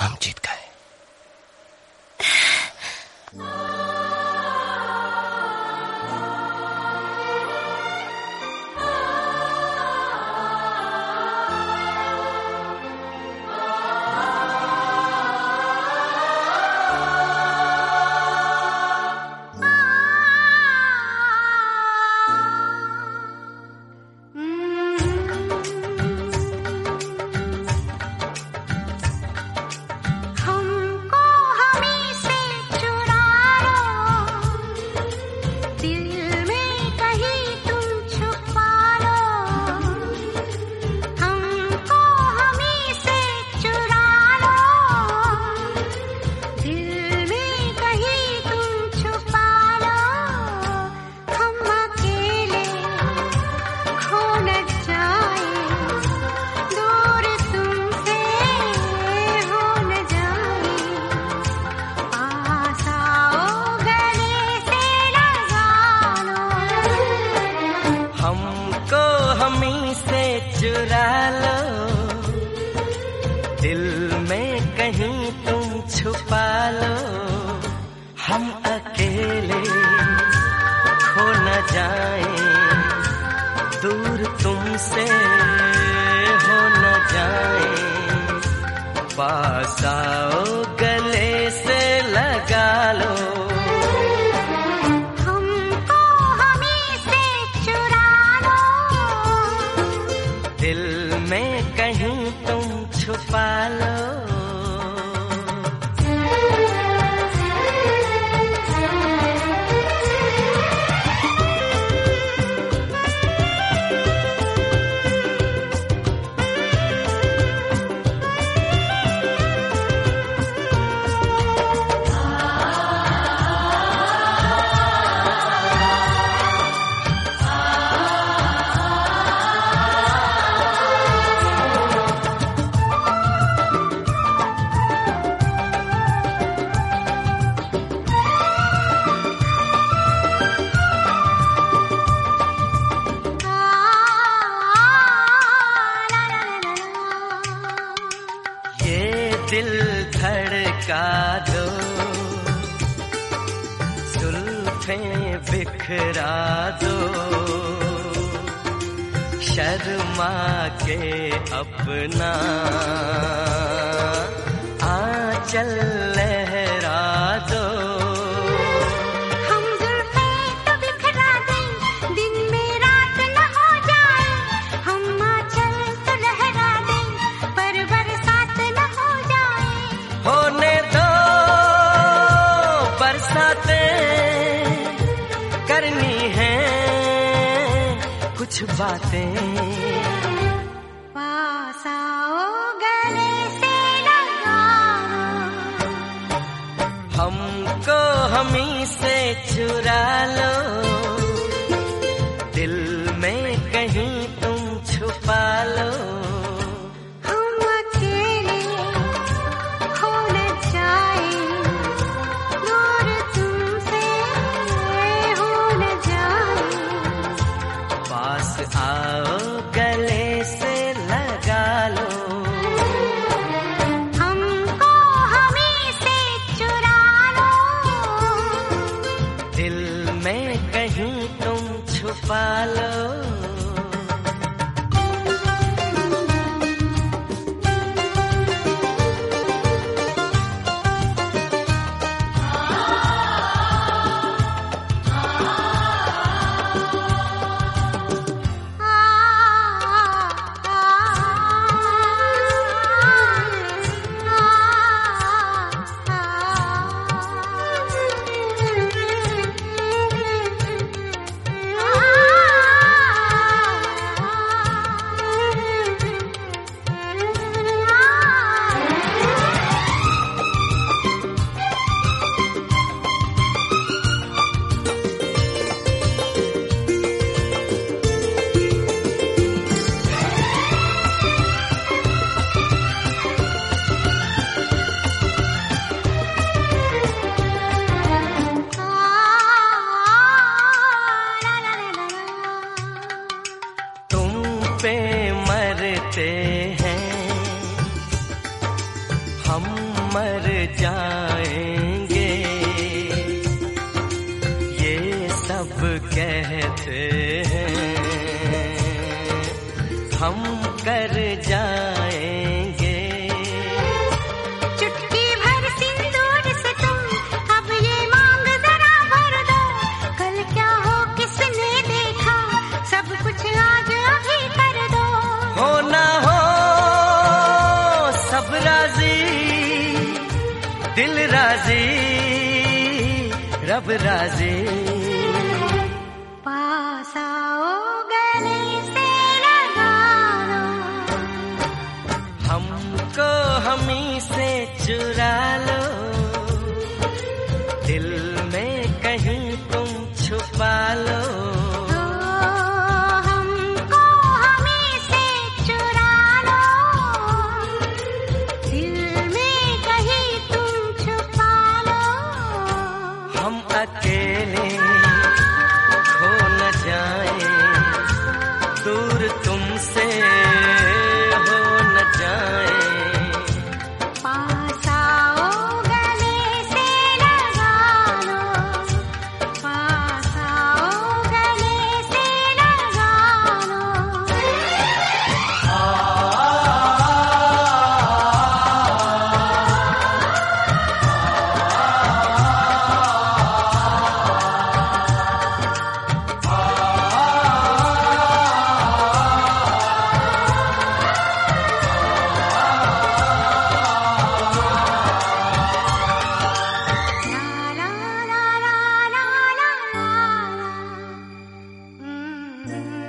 ห้ามจิตกั हम अकेले खो न जाए दूर तुमसे हो न जाए। पास आओगे उठे बिखरा दो। शर्मा के अपना। आंचल लहरा दो। कुछ बातें। गले से हमको हमी से चुरा लो। कहते हैं। हम मर जाएँगे। ये सब कहते हैं। हम कर जाएँ। राज़ी रब राज़ी। पास आओ गले से लगा हमको हमी से चुरा Mm-hmm.